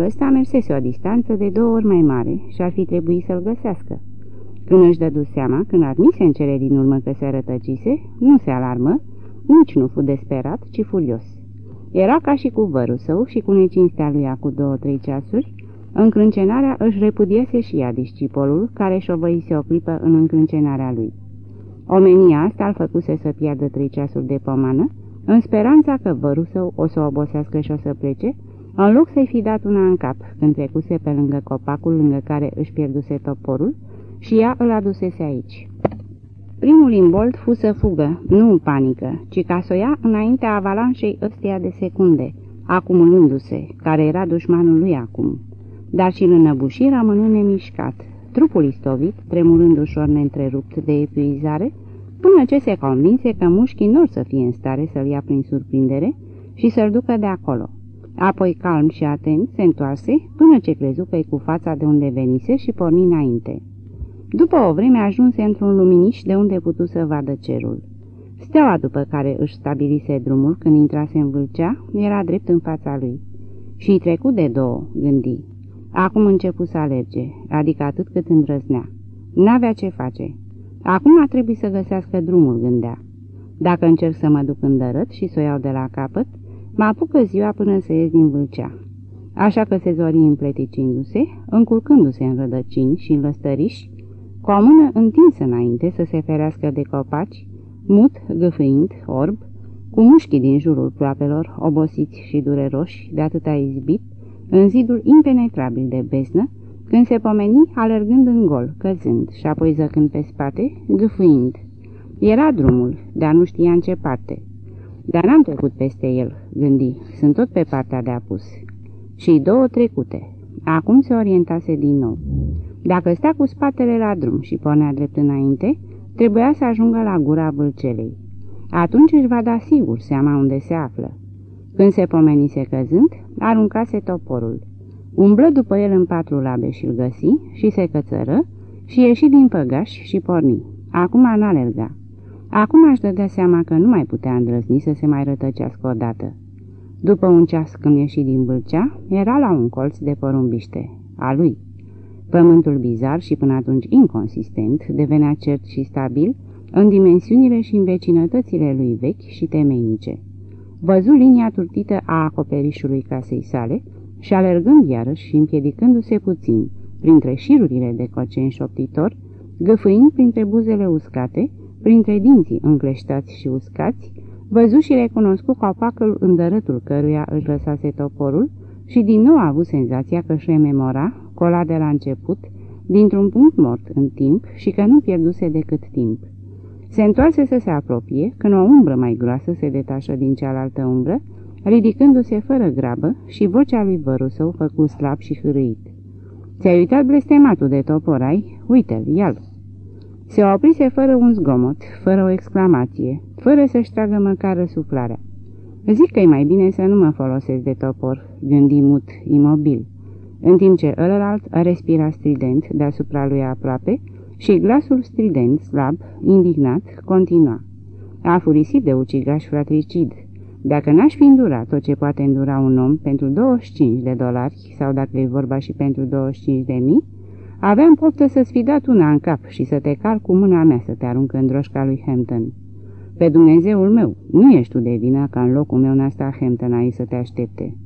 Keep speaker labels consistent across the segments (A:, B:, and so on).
A: ăsta mersese o distanță de două ori mai mare și ar fi trebuit să-l găsească. Când își dădu seama, când admise în cele din urmă că se rătăcise, nu se alarmă, nici nu fu desperat, ci furios. Era ca și cu vărul său și cu necinstea lui cu două-trei ceasuri, încrâncenarea își repudiese și ea discipolul, care șovăise o clipă în încrâncenarea lui. Omenia asta îl făcuse să piardă trei ceasuri de pomană, în speranța că vărul său o să obosească și o să plece, în loc să-i fi dat una în cap, când trecuse pe lângă copacul lângă care își pierduse toporul, și ea îl adusese aici. Primul imbold fu să fugă, nu în panică, ci ca să o ia înaintea avalanșei ăsteia de secunde, acumulându-se, care era dușmanul lui acum. Dar și în înăbușii rămânând nemișcat, trupul istovit, tremurând ușor neîntrerupt de epuizare, până ce se convinse că mușchii nu să fie în stare să-l ia prin surprindere și să-l ducă de acolo. Apoi, calm și atent, se întoarse până ce crezu că cu fața de unde venise și porni înainte. După o vreme ajunse într-un luminiș de unde putu să vadă cerul. Steaua după care își stabilise drumul când intrase în vâlcea era drept în fața lui. Și îi trecut de două, gândi. Acum început să alerge, adică atât cât îndrăznea. N-avea ce face. Acum a trebuit să găsească drumul, gândea. Dacă încerc să mă duc în dărât și să o iau de la capăt, mă apucă ziua până să ies din vâlcea. Așa că se zori împleticindu-se, încurcându-se în rădăcini și în lăstăriși, cu o mână întinsă înainte să se ferească de copaci, mut, gâfâind, orb, cu mușchii din jurul ploapelor, obosiți și dureroși de atâta izbit, în zidul impenetrabil de besnă, când se pomeni alergând în gol, căzând și apoi zăcând pe spate, gâfâind. Era drumul, dar nu știa în ce parte. Dar n-am trecut peste el, gândi, sunt tot pe partea de apus. Și două trecute. Acum se orientase din nou. Dacă stea cu spatele la drum și pornea drept înainte, trebuia să ajungă la gura vâlcelei. Atunci își va da sigur seama unde se află. Când se pomenise căzând, aruncase toporul. Umblă după el în patru labe și-l găsi și se cățără și ieși din păgaș și porni. Acum n-alerga. Acum aș dădea seama că nu mai putea îndrăzni să se mai rătăcească odată. După un ceas când ieși din vâlcea, era la un colț de porumbiște, a lui. Pământul bizar și până atunci inconsistent devenea cert și stabil în dimensiunile și în vecinătățile lui vechi și temeinice. Văzu linia turtită a acoperișului casei sale și alergând iarăși și împiedicându-se puțin printre șirurile de coceni șoptitor, găfâind printre buzele uscate, printre dinții încleștați și uscați, văzu și recunoscu copacul îndărătul căruia își lăsase toporul și din nou a avut senzația că își rememora cola de la început, dintr-un punct mort în timp și că nu pierduse decât timp. Se întoarse să se apropie, când o umbră mai groasă se detașă din cealaltă umbră, ridicându-se fără grabă și vocea lui vărul său făcu slab și hârâit. Ți-ai uitat blestematul de toporai? Uite-l, ia -l. Se oprise fără un zgomot, fără o exclamație, fără să-și tragă măcar răsuflarea. Zic că e mai bine să nu mă folosesc de topor, gândi mut, imobil în timp ce ălălalt respira strident deasupra lui aproape și glasul strident, slab, indignat, continua. A furisit de ucigaș fratricid. Dacă n-aș fi îndurat tot ce poate îndura un om pentru 25 de dolari, sau dacă e vorba și pentru 25 de mii, aveam poftă să-ți fi dat una în cap și să te car cu mâna mea să te arunc în droșca lui Hampton. Pe Dumnezeul meu, nu ești tu de vină ca în locul meu n-a stat Hampton aici să te aștepte.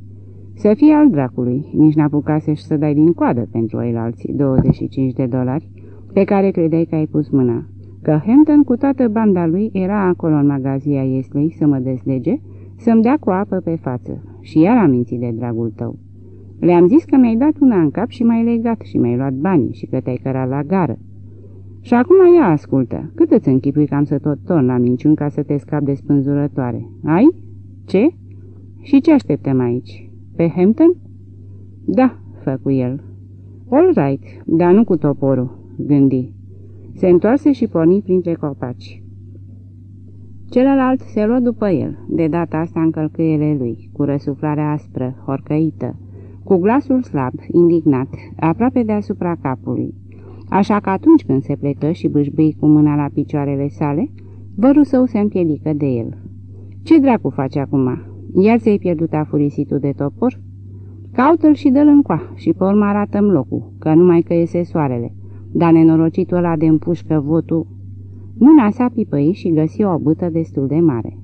A: Să fie al dracului, nici n-apucase să dai din coadă pentru ei alții 25 de dolari, pe care credeai că ai pus mâna. Că Hampton cu toată banda lui era acolo în magazia Iesley să mă deslege, să-mi dea cu apă pe față. Și iar am mințit de dragul tău. Le-am zis că mi-ai dat una în cap și m-ai legat și mi-ai luat banii și că te-ai cărat la gară. Și acum ea ascultă. Cât îți închipui că am să tot torn la minciuni ca să te scap de spânzurătoare? Ai? Ce? Și ce așteptăm aici? Pe Hampton?" Da," făcu el. All right, dar nu cu toporul," gândi. Se întoarse și porni printre copaci. Celălalt se luă după el, de data asta în călcâiele lui, cu răsuflarea aspră, horcăită, cu glasul slab, indignat, aproape deasupra capului. Așa că atunci când se plecă și bâșbâi cu mâna la picioarele sale, vărul său se împiedică de el. Ce dracu face acum?" Iar ți-ai pierdut afurisitul de topor?" Caută-l și dă-l încoa și pe urmă arată locul, că numai că iese soarele. Dar nenorocitul ăla de împușcă votul... Mâna sa pipăi și găsi o bâtă destul de mare.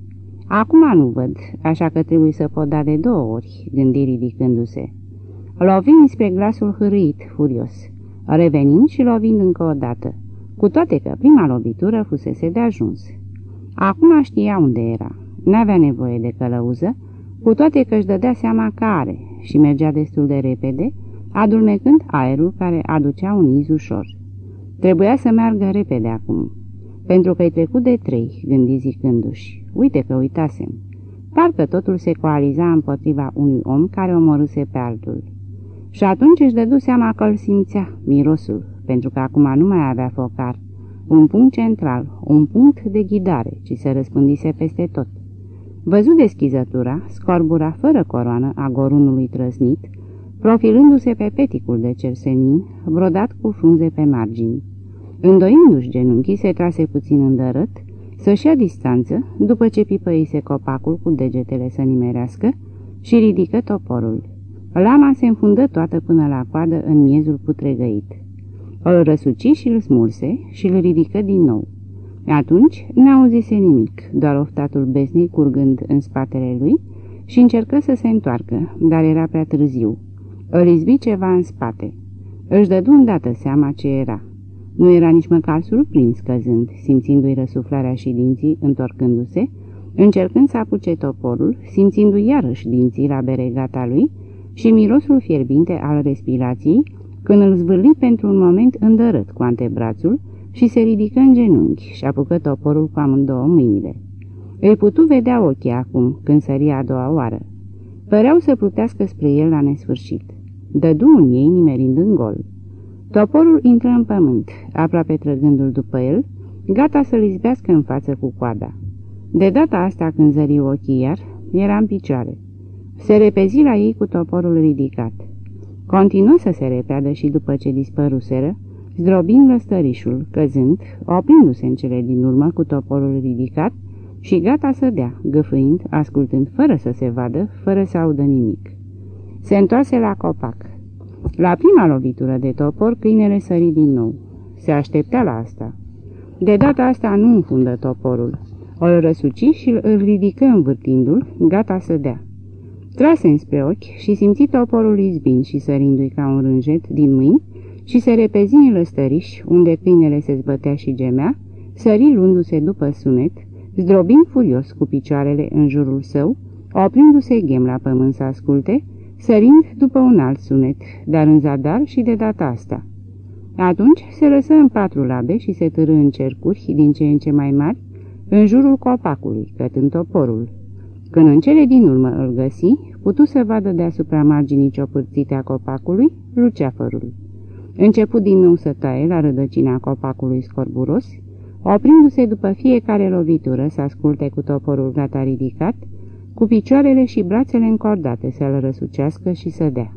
A: Acum nu văd, așa că trebuie să pot da de două ori, gândi ridicându-se. Lovind spre glasul hârâit, furios, revenind și lovind încă o dată, cu toate că prima lovitură fusese de ajuns. Acum știa unde era, n-avea nevoie de călăuză, cu toate că își dădea seama că are și mergea destul de repede, adulmecând aerul care aducea un iz ușor. Trebuia să meargă repede acum, pentru că-i trecut de trei, gândi zicându-și. Uite că uitasem. Parcă totul se coaliza împotriva unui om care omorâse pe altul. Și atunci își dădu seama că îl simțea, mirosul, pentru că acum nu mai avea focar. Un punct central, un punct de ghidare, ci se răspândise peste tot. Văzut deschizătura, scorbura fără coroană a gorunului trăznit, profilându-se pe peticul de cersenin, brodat cu frunze pe margini. Îndoindu-și genunchii, se trase puțin îndărât, să-și ia distanță, după ce pipăise copacul cu degetele să nimerească și ridică toporul. Lama se înfundă toată până la coadă în miezul putregăit. Îl răsuci și îl smulse și îl ridică din nou. Atunci n-auzise nimic, doar oftatul besnei curgând în spatele lui și încercă să se întoarcă, dar era prea târziu. Îl izbi ceva în spate. Își dădu îndată seama ce era. Nu era nici măcar surprins căzând, simțindu-i răsuflarea și dinții întorcându-se, încercând să apuce toporul, simțindu-i iarăși dinții la beregata lui și mirosul fierbinte al respirației, când îl zvârli pentru un moment îndărât cu antebrațul și se ridică în genunchi și apucă toporul cu amândouă mâinile. Îi putu vedea ochii acum, când săria a doua oară. Păreau să plutească spre el la nesfârșit. Dădu în ei nimerind în gol. Toporul intră în pământ, aproape trăgându-l după el, gata să-l izbească în față cu coada. De data asta, când zări ochii iar, era în picioare. Se repezi la ei cu toporul ridicat. Continuă să se repeadă și după ce dispăruseră, zdrobind lăstărișul, căzând, oprindu-se în cele din urmă cu toporul ridicat și gata să dea, gâfâind, ascultând fără să se vadă, fără să audă nimic. Se întoarse la copac. La prima lovitură de topor, câinele sări din nou. Se aștepta la asta. De data asta nu înfundă toporul. O răsuci și îl ridică învârtindu-l, gata să dea. Trase înspre ochi și simți toporul izbind și sărindu-i ca un rânjet din mâini și se repezi în lăstăriș, unde câinele se zbătea și gemea, sări luându-se după sunet, zdrobind furios cu picioarele în jurul său, oprindu-se ghem la pământ să asculte, sărind după un alt sunet, dar în zadar și de data asta. Atunci se lăsă în patru labe și se târâ în cercuri din ce în ce mai mari, în jurul copacului, cătând toporul. Când în cele din urmă îl găsi, putu să vadă deasupra marginii ciopârțite a copacului luceafărul. Început din nou să taie la rădăcina copacului scorburos, oprindu-se după fiecare lovitură să asculte cu toporul gata ridicat, cu picioarele și brațele încordate să-l răsucească și să dea.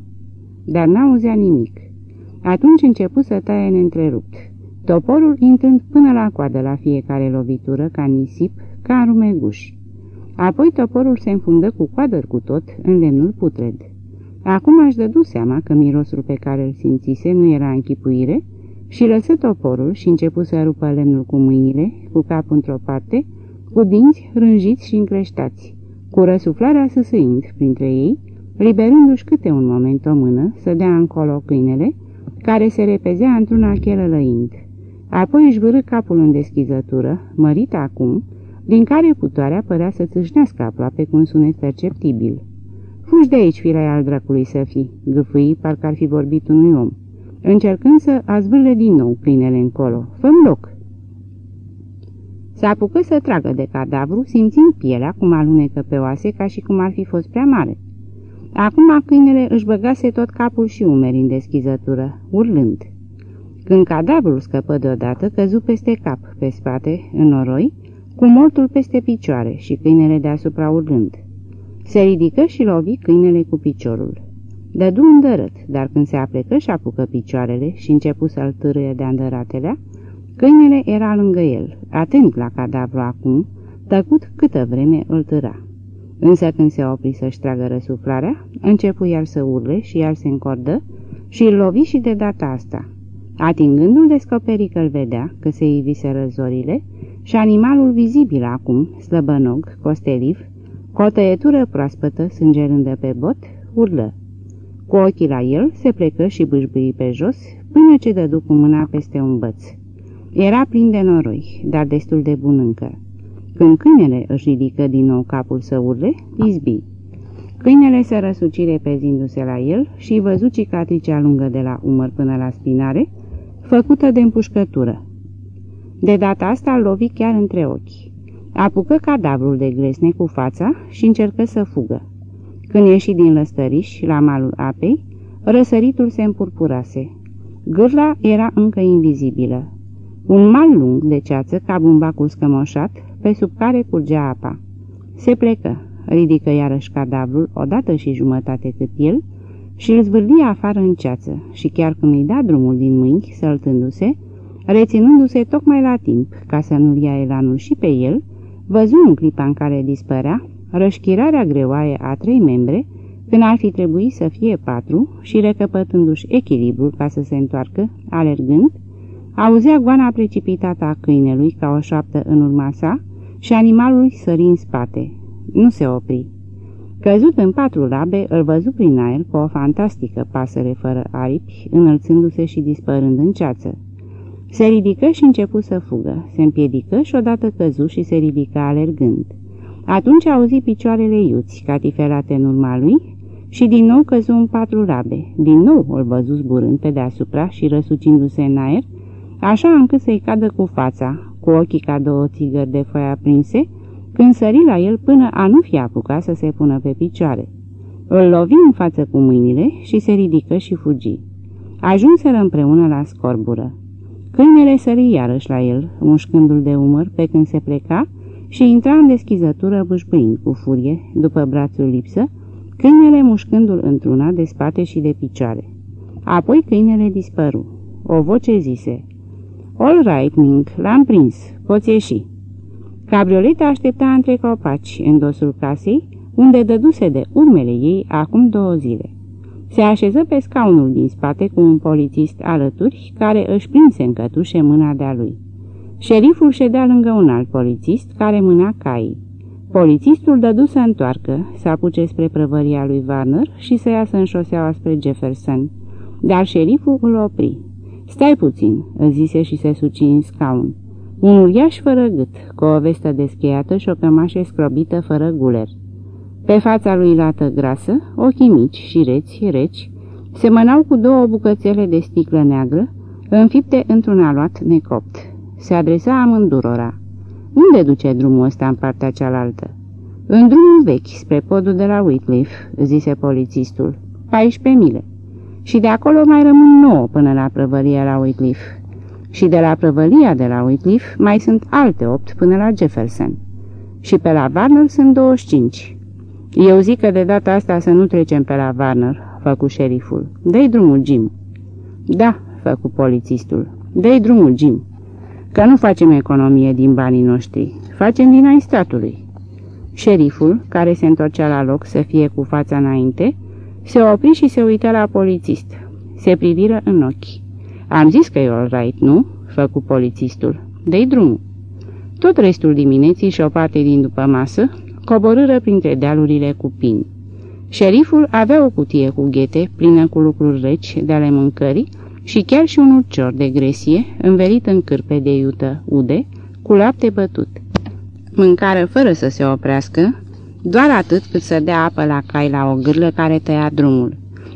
A: Dar n-auzea nimic. Atunci început să taie neîntrerupt, toporul intrând până la coadă la fiecare lovitură, ca nisip, ca în rumeguș. Apoi toporul se înfundă cu coadă cu tot în lemnul putred. Acum aș dădu seama că mirosul pe care îl simțise nu era închipuire și lăsă toporul și începu să rupă lemnul cu mâinile, cu capul într-o parte, cu dinți rânjiți și încreștați cu răsuflarea săsâind printre ei, liberându-și câte un moment o mână să dea încolo câinele, care se repezea într-una chelălăind. Apoi își vârâ capul în deschizătură, mărit acum, din care putoarea părea să țâșnească aproape cu un sunet perceptibil. Fugi de aici, firea al dracului să fii, gâfâi, parcă ar fi vorbit unui om, încercând să azvârle din nou plinele încolo. fă loc! Se apucă să tragă de cadavru, simțind pielea cum alunecă pe oase ca și cum ar fi fost prea mare. Acum câinele își băgase tot capul și umeri în deschizătură, urlând. Când cadavrul scăpă deodată, căzu peste cap, pe spate, în noroi, cu mortul peste picioare și câinele deasupra urlând. Se ridică și lovi câinele cu piciorul. Dădu îndărât, dar când se aplecă și apucă picioarele și începu să-l târâie de îndăratelea, Câinele era lângă el, atent la cadavru acum, tăcut câtă vreme îl târa. Însă când se opri să-și tragă răsuflarea, începu iar să urle și iar se încordă și îl lovi și de data asta. Atingându-l descoperi că-l vedea, că se iviseră zorile, și animalul vizibil acum, slăbănog, costeliv, cu o tăietură proaspătă, sângerândă pe bot, urlă. Cu ochii la el, se plecă și bâșbâi pe jos, până ce dădu cu mâna peste un băț. Era plin de noroi, dar destul de bun încă. Când câinele își ridică din nou capul să urle, izbi. Câinele se răsuci repezindu-se la el și văzu cicatricea lungă de la umăr până la spinare, făcută de împușcătură. De data asta îl lovi chiar între ochi. Apucă cadavrul de glesne cu fața și încercă să fugă. Când ieși din lăstăriș la malul apei, răsăritul se împurpurase. Gârla era încă invizibilă. Un mal lung de ceață ca bumbacul scămoșat, pe sub care curgea apa. Se plecă, ridică iarăși cadavrul, odată și jumătate cât el, și îl zvârli afară în ceață și chiar când îi da drumul din mâini, săltându-se, reținându-se tocmai la timp ca să nu-l ia elanul și pe el, văzu în clipa în care dispărea rășchirarea greoaie a trei membre, când ar fi trebuit să fie patru și recăpătându-și echilibrul ca să se întoarcă, alergând, auzea goana precipitată a câinelui ca o șoaptă în urma sa și animalul sări în spate. Nu se opri. Căzut în patru labe, îl văzu prin aer cu o fantastică pasăre fără aripi, înălțându-se și dispărând în ceață. Se ridică și începu să fugă. Se împiedică și odată căzu și se ridică alergând. Atunci auzi picioarele iuți, catifelate în urma lui, și din nou căzu în patru labe. Din nou îl văzu zburând pe deasupra și răsucindu-se în aer, așa încât să-i cadă cu fața, cu ochii ca două țigări de foi aprinse, când sări la el până a nu fi apucat să se pună pe picioare. Îl lovi în față cu mâinile și se ridică și fugi. Ajunseră împreună la scorbură. Câinele sări iarăși la el, mușcându-l de umăr pe când se pleca și intra în deschizătură bâșbâind cu furie, după brațul lipsă, câinele mușcându-l într-una de spate și de picioare. Apoi câinele dispăru. O voce zise, All right, Mink, l-am prins, poți ieși." Cabrioleta aștepta între copaci, în dosul casei, unde dăduse de urmele ei acum două zile. Se așeză pe scaunul din spate cu un polițist alături, care își prinse în cătușe mâna de-a lui. Șeriful ședea lângă un alt polițist, care mâna caii. Polițistul dădu să întoarcă, să apuce spre prăvăria lui Warner și să iasă în șoseaua spre Jefferson. Dar șeriful îl opri. Stai puțin," zise și se suci în scaun. Un uriaș fără gât, cu o vestă descheiată și o cămașă scrobită fără guler. Pe fața lui lată grasă, ochii mici și reți, reci, semănau cu două bucățele de sticlă neagră, înfipte într-un aluat necopt. Se adresa amândurora. Unde duce drumul ăsta în partea cealaltă?" În drumul vechi, spre podul de la Whitcliffe," zise polițistul. 14 mile. Și de acolo mai rămân nouă până la prăvălia la Whitcliffe. Și de la prăvălia de la Whitcliffe mai sunt alte opt până la Jefferson. Și pe la Barnell sunt 25. Eu zic că de data asta să nu trecem pe la Warner, făcu șeriful. Dă-i drumul, Jim. Da, făcu polițistul. Dă-i drumul, Jim. Că nu facem economie din banii noștri, facem din ai statului. Șeriful, care se întorcea la loc să fie cu fața înainte, se opri și se uită la polițist. Se priviră în ochi. Am zis că e all right, nu?" făcu polițistul. Dă-i drumul. Tot restul dimineții și o parte din după masă coborâră printre dealurile cu pini. Șeriful avea o cutie cu ghete plină cu lucruri reci de ale mâncării și chiar și un urcior de gresie învelit în cârpe de iută ude cu lapte bătut. Mâncară fără să se oprească, doar atât cât să dea apă la cai la o gârlă care tăia drumul.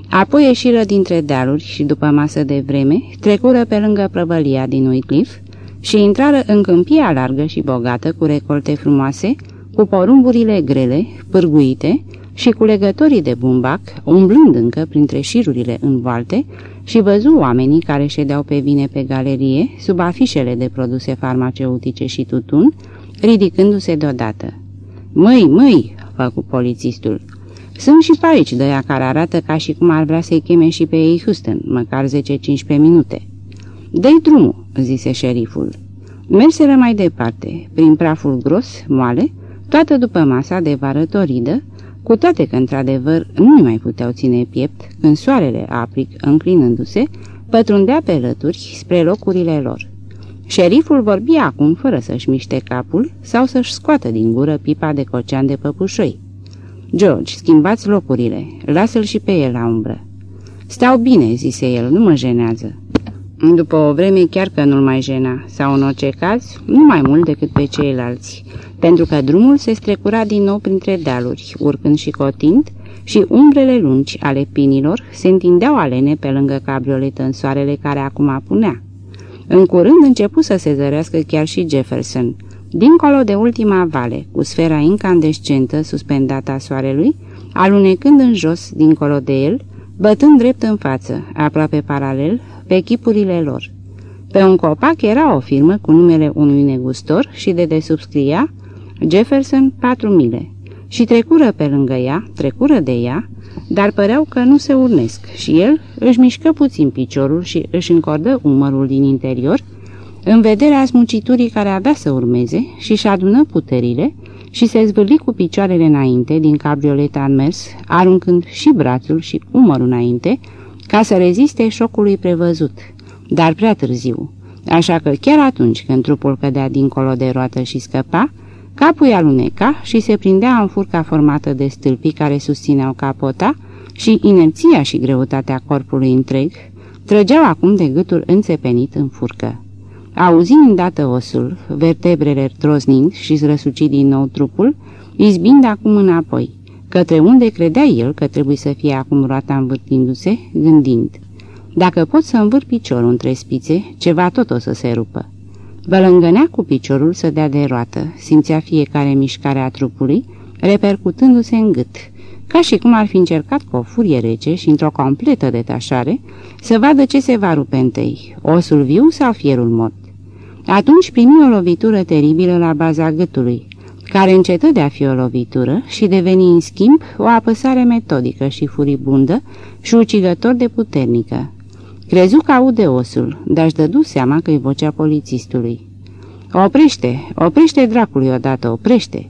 A: Apoi ieșiră dintre dealuri și după masă de vreme, trecură pe lângă prăvălia din Wycliffe și intrară în câmpia largă și bogată cu recolte frumoase, cu porumburile grele, pârguite și cu legătorii de bumbac, umblând încă printre șirurile învalte, și văzu oamenii care ședeau pe vine pe galerie, sub afișele de produse farmaceutice și tutun, ridicându-se deodată. Măi, măi!" făcu polițistul. Sunt și pe aici de ea care arată ca și cum ar vrea să-i cheme și pe ei Houston, măcar 10-15 minute." Dă-i drumul," zise șeriful. Merseră mai departe, prin praful gros, moale, Toată după masa de vară toridă, cu toate că într-adevăr nu mai puteau ține piept când soarele apric, înclinându-se, pătrundea pe lături spre locurile lor. Șeriful vorbia acum fără să-și miște capul sau să-și scoată din gură pipa de cocean de păpușoi. George, schimbați locurile, lasă-l și pe el la umbră. Stau bine, zise el, nu mă jenează. După o vreme chiar că nu-l mai jena, sau în orice caz, nu mai mult decât pe ceilalți, pentru că drumul se strecura din nou printre dealuri, urcând și cotind, și umbrele lungi ale pinilor se întindeau alene pe lângă cabrioletă în soarele care acum apunea. În curând începu să se zărească chiar și Jefferson, dincolo de ultima vale, cu sfera incandescentă suspendată a soarelui, alunecând în jos, dincolo de el, bătând drept în față, aproape paralel, pe chipurile lor. Pe un copac era o firmă cu numele unui negustor și de desubt scria Jefferson 4000 și trecură pe lângă ea, trecură de ea, dar păreau că nu se urnesc și el își mișcă puțin piciorul și își încordă umărul din interior, în vederea smuciturii care avea să urmeze și și adună puterile și se zvârli cu picioarele înainte din cabrioleta în mers, aruncând și brațul și umărul înainte, ca să reziste șocului prevăzut, dar prea târziu. Așa că chiar atunci când trupul cădea dincolo de roată și scăpa, capul îi aluneca și se prindea în furca formată de stâlpii care susțineau capota și inerția și greutatea corpului întreg trăgeau acum de gâtul înțepenit în furcă. Auzind îndată osul, vertebrele troznind și răsuci din nou trupul, izbind acum înapoi, către unde credea el că trebuie să fie acum roata învârtindu-se, gândind. Dacă pot să învârt piciorul între spițe, ceva tot o să se rupă. Bălângănea cu piciorul să dea de roată, simțea fiecare mișcare a trupului, repercutându-se în gât, ca și cum ar fi încercat cu o furie rece și într-o completă detașare să vadă ce se va rupe întâi, osul viu sau fierul mort. Atunci primi o lovitură teribilă la baza gâtului, care încetă de a fi o lovitură și deveni în schimb o apăsare metodică și furibundă și ucigător de puternică. Crezu că aude osul, dar își dădu seama că-i vocea polițistului. Oprește, oprește dracului odată, oprește!"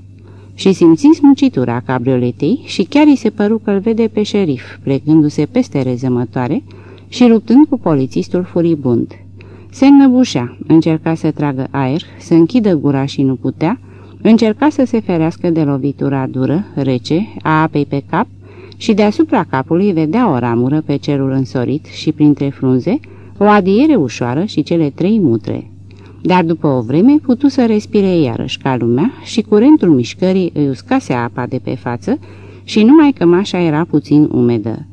A: Și simți smucitura cabrioletei și chiar îi se păru că-l vede pe șerif, plecându-se peste rezămătoare și luptând cu polițistul furibund. Se înnăbușea, încerca să tragă aer, să închidă gura și nu putea, încerca să se ferească de lovitura dură, rece, a apei pe cap și deasupra capului vedea o ramură pe cerul însorit și printre frunze, o adiere ușoară și cele trei mutre. Dar după o vreme putu să respire iarăși ca lumea și curentul mișcării îi uscase apa de pe față și numai că mașa era puțin umedă.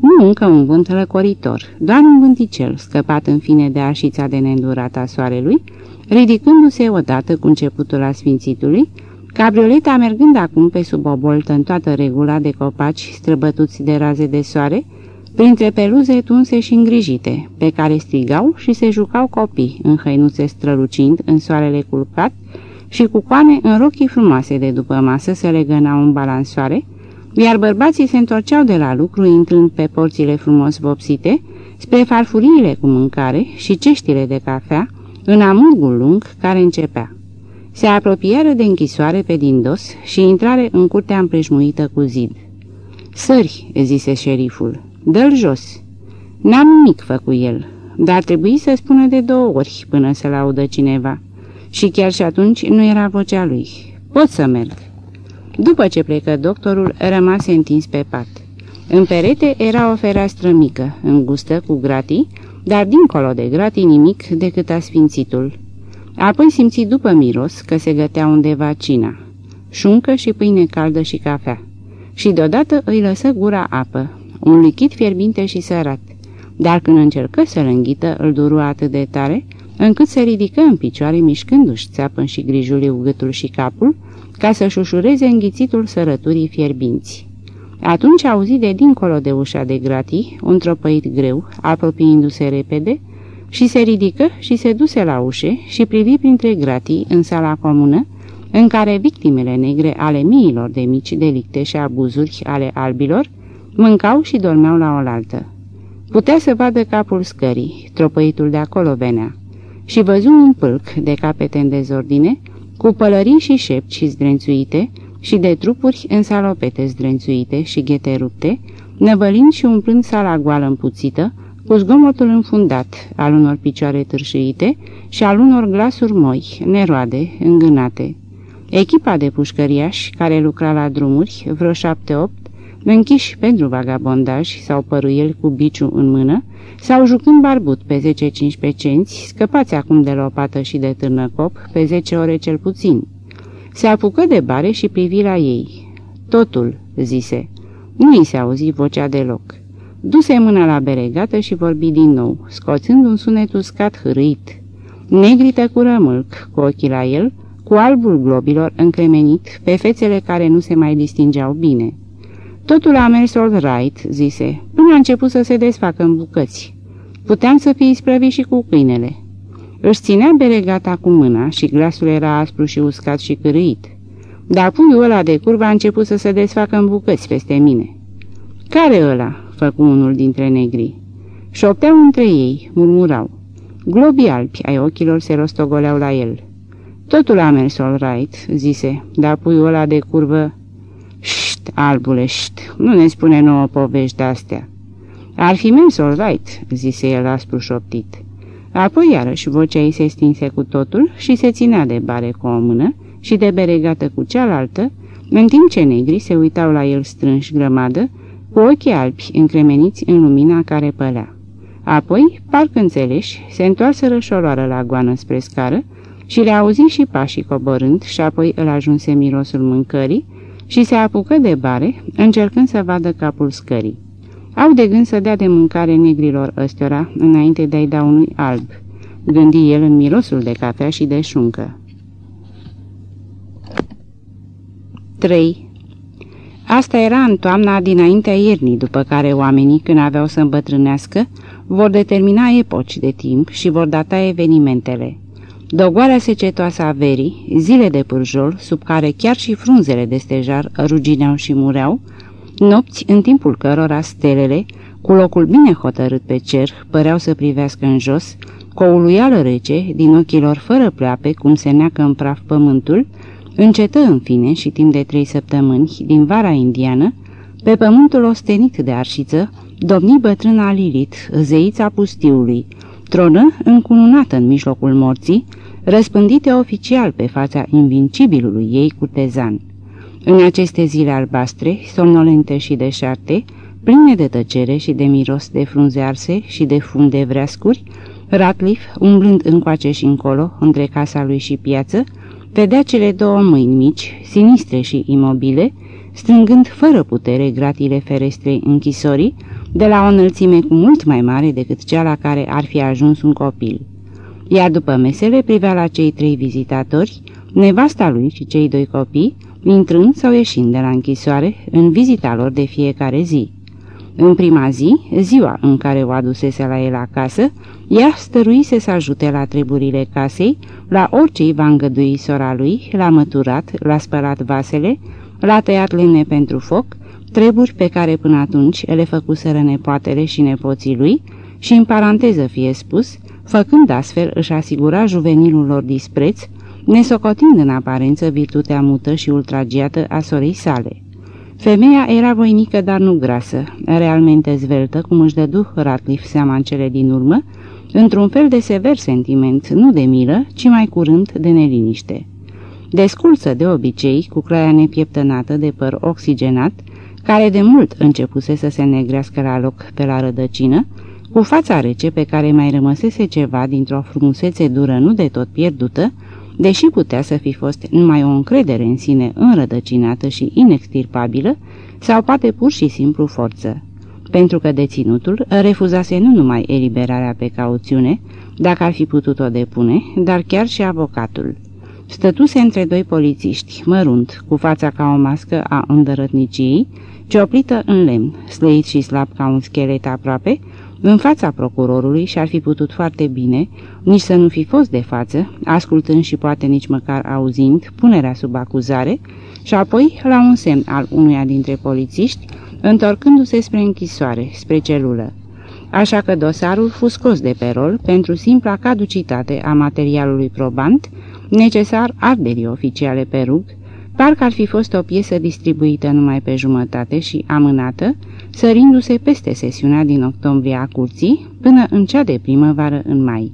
A: Nu încă un vânt răcoritor, doar un vânticel, scăpat în fine de așița de neîndurat a soarelui, ridicându-se odată cu începutul asfințitului, cabrioleta mergând acum pe sub o boltă în toată regula de copaci străbătuți de raze de soare, printre peluze tunse și îngrijite, pe care strigau și se jucau copii în hăinuțe strălucind în soarele culcat și cu coane în rochii frumoase de după masă să le gănau în balansoare, iar bărbații se întorceau de la lucru intrând pe porțile frumos vopsite, spre farfuriile cu mâncare și ceștile de cafea, în amurgul lung care începea. Se apropiară de închisoare pe din dos și intrare în curtea împrejmuită cu zid. Sări, zise șeriful, dă-l jos. N-am nimic făcut el, dar trebuie să spună de două ori până să-l audă cineva. Și chiar și atunci nu era vocea lui. Pot să merg. După ce plecă doctorul, rămase întins pe pat. În perete era o fereastră mică, îngustă, cu gratii, dar dincolo de gratii nimic decât asfințitul. Apoi simți după miros că se gătea undeva cina, șuncă și pâine caldă și cafea. Și deodată îi lăsă gura apă, un lichid fierbinte și sărat, dar când încercă să-l înghită, îl duru atât de tare, încât se ridică în picioare mișcându-și țeapă și grijuliu gâtul și capul, ca să-și ușureze înghițitul sărăturii fierbinți. Atunci auzi de dincolo de ușa de gratii un tropăit greu, apropiindu-se repede, și se ridică și se duse la ușe și privi printre gratii în sala comună, în care victimele negre ale miilor de mici delicte și abuzuri ale albilor mâncau și dormeau la oaltă. Putea să vadă capul scării, tropăitul de acolo venea, și văzu un pâlc de capete în dezordine, cu pălării și șepci zdrențuite și de trupuri în salopete zdrențuite și ghete rupte, năvălind și umplând sala goală împuțită, cu zgomotul înfundat al unor picioare târșuite și al unor glasuri moi, neroade, îngânate. Echipa de pușcăriași care lucra la drumuri, vreo șapte-opt, închiși pentru vagabondaj sau păruieli cu biciu în mână, sau jucând barbut pe 10-15 cenți, scăpați acum de lopată și de târnăcop, pe 10 ore cel puțin. Se apucă de bare și privi la ei. Totul, zise. Nu i se auzi vocea deloc. Duse mâna la beregată și vorbi din nou, scoțând un sunet uscat hârâit. Negri cu rămâlc, cu ochii la el, cu albul globilor încremenit, pe fețele care nu se mai distingeau bine. Totul a mers all right, zise, până a început să se desfacă în bucăți. Puteam să fii isprăvit și cu câinele. Își ținea beregata cu mâna și glasul era aspru și uscat și cârâit. Dar puiul ăla de curvă a început să se desfacă în bucăți peste mine. Care ăla?" făcu unul dintre negri. Șopteau între ei, murmurau. Globii albi ai ochilor se rostogoleau la el. Totul a mers all right, zise, dar puiul ăla de curvă... Șt, albule, șt, nu ne spune nouă povești de-astea. Ar fi mers all right, zise el aspru șoptit. Apoi iarăși vocea ei se stinse cu totul și se ținea de bare cu o mână și de beregată cu cealaltă, în timp ce negrii se uitau la el strânși grămadă, cu ochii albi încremeniți în lumina care pălea. Apoi, parcă înțeleși, se întoarse rășoroară la goană spre scară și le auzi și pașii coborând și apoi îl ajunse mirosul mâncării și se apucă de bare, încercând să vadă capul scării. Au de gând să dea de mâncare negrilor ăstora înainte de a-i da unui alb, gândi el în mirosul de cafea și de șuncă. 3. Asta era în toamna dinaintea iernii, după care oamenii, când aveau să îmbătrânească, vor determina epoci de timp și vor data evenimentele. Dogoarea secetoasă a verii, zile de pârjol, sub care chiar și frunzele de stejar rugineau și mureau, nopți în timpul cărora stelele, cu locul bine hotărât pe cer, păreau să privească în jos, cu o uluială rece, din ochilor fără pleape, cum se neacă în praf pământul, încetă în fine și timp de trei săptămâni, din vara indiană, pe pământul ostenit de arșiță, domni bătrâna Lilit, zeița pustiului, tronă încununată în mijlocul morții, răspândite oficial pe fața invincibilului ei curtezan. În aceste zile albastre, somnolente și deșarte, pline de tăcere și de miros de frunze arse și de fum de vreascuri, Ratliff, umblând încoace și încolo, între casa lui și piață, vedea cele două mâini mici, sinistre și imobile, strângând fără putere gratile ferestrei închisorii, de la o înălțime cu mult mai mare decât cea la care ar fi ajuns un copil. Iar după mesele privea la cei trei vizitatori, nevasta lui și cei doi copii, intrând sau ieșind de la închisoare în vizita lor de fiecare zi. În prima zi, ziua în care o adusese la el acasă, ea stăruise să ajute la treburile casei, la orice îi va îngădui sora lui, l-a măturat, l-a spălat vasele, l-a tăiat lemne pentru foc, treburi pe care până atunci le făcuseră nepoatele și nepoții lui și, în paranteză fie spus, făcând astfel își asigura juvenilul lor dispreț, nesocotind în aparență virtutea mută și ultragiată a sorei sale. Femeia era voinică, dar nu grasă, realmente zveltă, cum își dădu Ratliff seama în cele din urmă, într-un fel de sever sentiment, nu de milă, ci mai curând de neliniște. Desculță de obicei, cu craia nepieptănată de păr oxigenat, care de mult începuse să se negrească la loc pe la rădăcină, cu fața rece pe care mai rămăsese ceva dintr-o frumusețe dură nu de tot pierdută, deși putea să fi fost numai o încredere în sine înrădăcinată și inextirpabilă, sau poate pur și simplu forță. Pentru că deținutul refuzase nu numai eliberarea pe cauțiune, dacă ar fi putut-o depune, dar chiar și avocatul. Stătuse între doi polițiști, mărunt, cu fața ca o mască a îndărătniciei, cioplită în lemn, slăit și slab ca un schelet aproape, în fața procurorului și-ar fi putut foarte bine, nici să nu fi fost de față, ascultând și poate nici măcar auzind punerea sub acuzare, și apoi, la un semn al unuia dintre polițiști, întorcându-se spre închisoare, spre celulă. Așa că dosarul fu scos de pe rol pentru simpla caducitate a materialului probant, necesar arderii oficiale pe rug, parcă ar fi fost o piesă distribuită numai pe jumătate și amânată, sărindu-se peste sesiunea din octombrie a curții până în cea de primăvară în mai.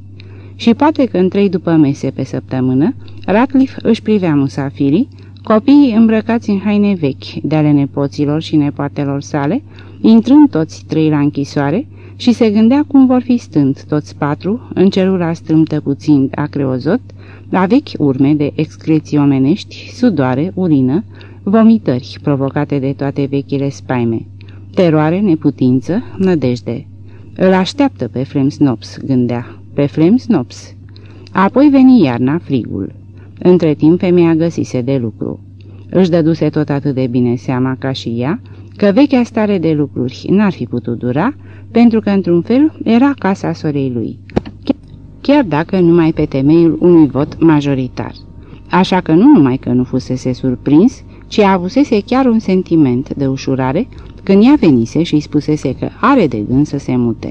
A: Și poate că în trei după mese pe săptămână, Ratcliffe își privea musafirii, copiii îmbrăcați în haine vechi de ale nepoților și nepoatelor sale, intrând toți trei la închisoare, și se gândea cum vor fi stând toți patru, în celula strâmtă puțin a creozot, la vechi urme de excreții omenești, sudoare, urină, vomitări provocate de toate vechile spaime, teroare, neputință, nădejde. Îl așteaptă pe Frem Snops, gândea, pe Frem Snops. Apoi veni iarna, frigul. Între timp, femeia găsise de lucru. Își dăduse tot atât de bine seama ca și ea, că vechea stare de lucruri n-ar fi putut dura, pentru că, într-un fel, era casa sorei lui chiar dacă numai pe temeiul unui vot majoritar. Așa că nu numai că nu fusese surprins, ci avusese chiar un sentiment de ușurare când ea venise și îi spusese că are de gând să se mute.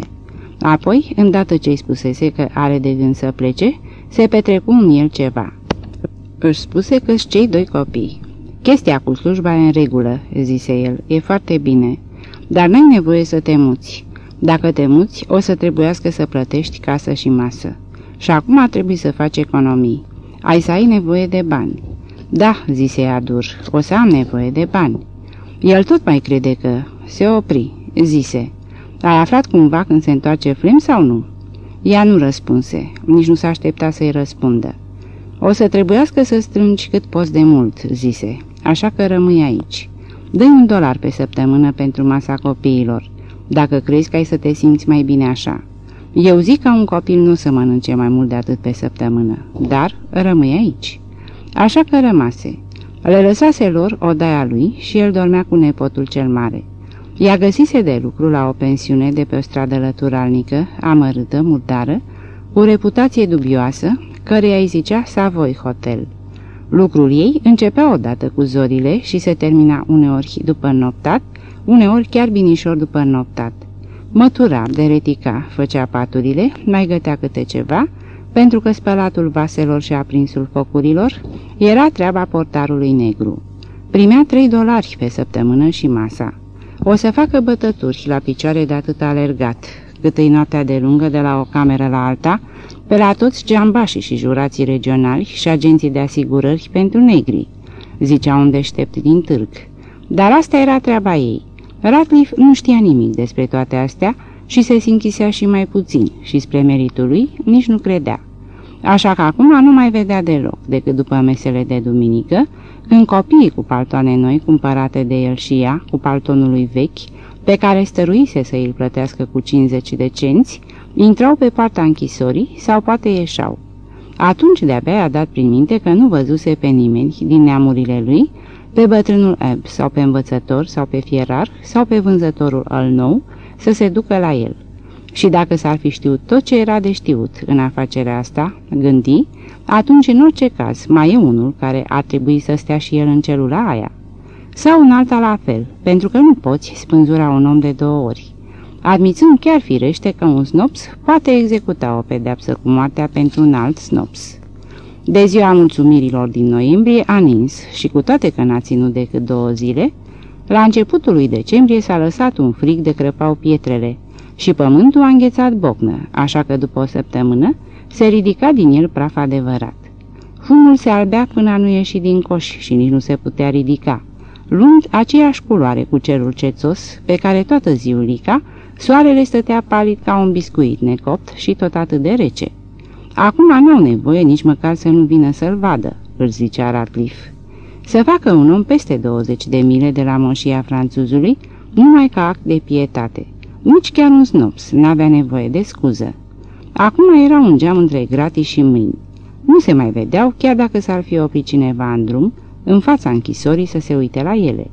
A: Apoi, îndată ce îi spusese că are de gând să plece, se petrecu în el ceva. Își spuse că cei doi copii. Chestia cu slujba e în regulă, zise el, e foarte bine, dar n-ai nevoie să te muți. Dacă te muți, o să trebuiască să plătești casă și masă. Și acum a trebuit să faci economii. Ai să ai nevoie de bani. Da, zise Adur, o să am nevoie de bani. El tot mai crede că se opri, zise. Ai aflat cumva când se întoarce Flem sau nu? Ea nu răspunse, nici nu s-a aștepta să-i răspundă. O să trebuiască să strângi cât poți de mult, zise, așa că rămâi aici. dă un dolar pe săptămână pentru masa copiilor, dacă crezi că ai să te simți mai bine așa. Eu zic că un copil nu se mănânce mai mult de atât pe săptămână, dar rămâi aici. Așa că rămase. Le lăsase lor odaia lui și el dormea cu nepotul cel mare. Ea găsise de lucru la o pensiune de pe o stradă lăturalnică, amărâtă, murdară, cu reputație dubioasă, căreia îi zicea Savoy Hotel. Lucrul ei începea odată cu zorile și se termina uneori după noptat, uneori chiar binișor după noptat. Mătura de retica făcea paturile, mai gătea câte ceva, pentru că spălatul vaselor și aprinsul focurilor era treaba portarului negru. Primea trei dolari pe săptămână și masa. O să facă bătături la picioare de atât alergat, cât îi noaptea de lungă de la o cameră la alta, pe la toți geambașii și jurații regionali și agenții de asigurări pentru negri, zicea un deștept din târg. Dar asta era treaba ei. Ratcliffe nu știa nimic despre toate astea și se sinchisea și mai puțin și spre meritul lui nici nu credea. Așa că acum nu mai vedea deloc decât după mesele de duminică, când copiii cu paltoane noi cumpărate de el și ea, cu paltonul lui vechi, pe care stăruise să îl plătească cu 50 de cenți, intrau pe partea închisorii sau poate ieșau. Atunci de-abia a dat prin minte că nu văzuse pe nimeni din neamurile lui, pe bătrânul Ebb sau pe învățător sau pe fierar sau pe vânzătorul al nou să se ducă la el. Și dacă s-ar fi știut tot ce era de știut în afacerea asta, gândi, atunci în orice caz mai e unul care ar trebui să stea și el în celula aia. Sau un alta la fel, pentru că nu poți spânzura un om de două ori. Admițând chiar firește că un snops poate executa o pedeapsă cu moartea pentru un alt snops. De ziua mulțumirilor din noiembrie a nins și cu toate că n-a ținut decât două zile, la începutul lui decembrie s-a lăsat un frig de crăpau pietrele și pământul a înghețat bocnă, așa că după o săptămână se ridica din el praf adevărat. Fumul se albea până a nu ieși din coș și nici nu se putea ridica, luând aceeași culoare cu cerul cețos pe care toată ziulica soarele stătea palid ca un biscuit necopt și tot atât de rece. Acum n-au nevoie nici măcar să nu vină să-l vadă, îl zicea Radcliffe. Să facă un om peste 20 de mile de la moșia franțuzului, numai ca act de pietate. Nici chiar un snops n-avea nevoie de scuză. Acum era un geam între gratii și mâini. Nu se mai vedeau, chiar dacă s-ar fi oprit cineva în drum, în fața închisorii să se uite la ele.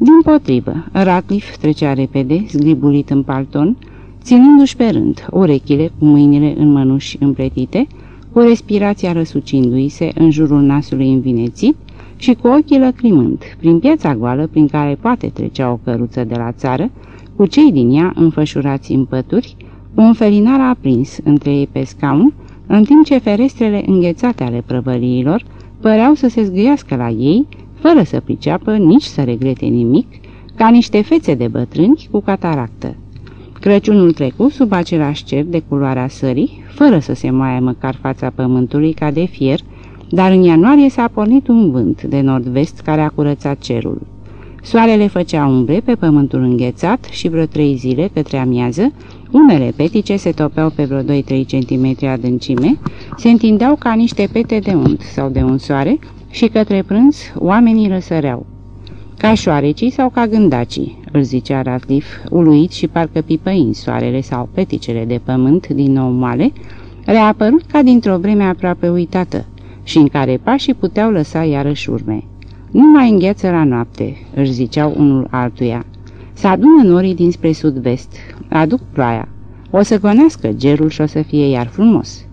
A: Din potrivă, Ratliff trecea repede, zgribulit în palton, ținându-și pe rând urechile cu mâinile în mănuși împletite, cu respirația răsucindu-i se în jurul nasului învinețit și cu ochii lăcrimând, prin piața goală prin care poate trecea o căruță de la țară, cu cei din ea înfășurați în pături, cu un felinar aprins între ei pe scaun, în timp ce ferestrele înghețate ale prăvăliilor păreau să se zgâiască la ei, fără să priceapă nici să regrete nimic, ca niște fețe de bătrâni cu cataractă. Crăciunul trecut sub același cer de culoarea sării, fără să se moaie măcar fața pământului ca de fier, dar în ianuarie s-a pornit un vânt de nord-vest care a curățat cerul. Soarele făcea umbre pe pământul înghețat și vreo trei zile, către amiază, unele petice se topeau pe vreo 2-3 cm adâncime, se întindeau ca niște pete de unt sau de un soare și către prânz oamenii răsăreau. Ca șoarecii sau ca gândacii, îl zicea Radcliffe, uluit și parcă pipăind soarele sau peticele de pământ din nou moale, reapărut ca dintr-o vreme aproape uitată și în care pașii puteau lăsa iarăși urme. Nu mai îngheață la noapte, își ziceau unul altuia. Să adună norii dinspre sud-vest, aduc ploaia. O să gonească gerul și o să fie iar frumos.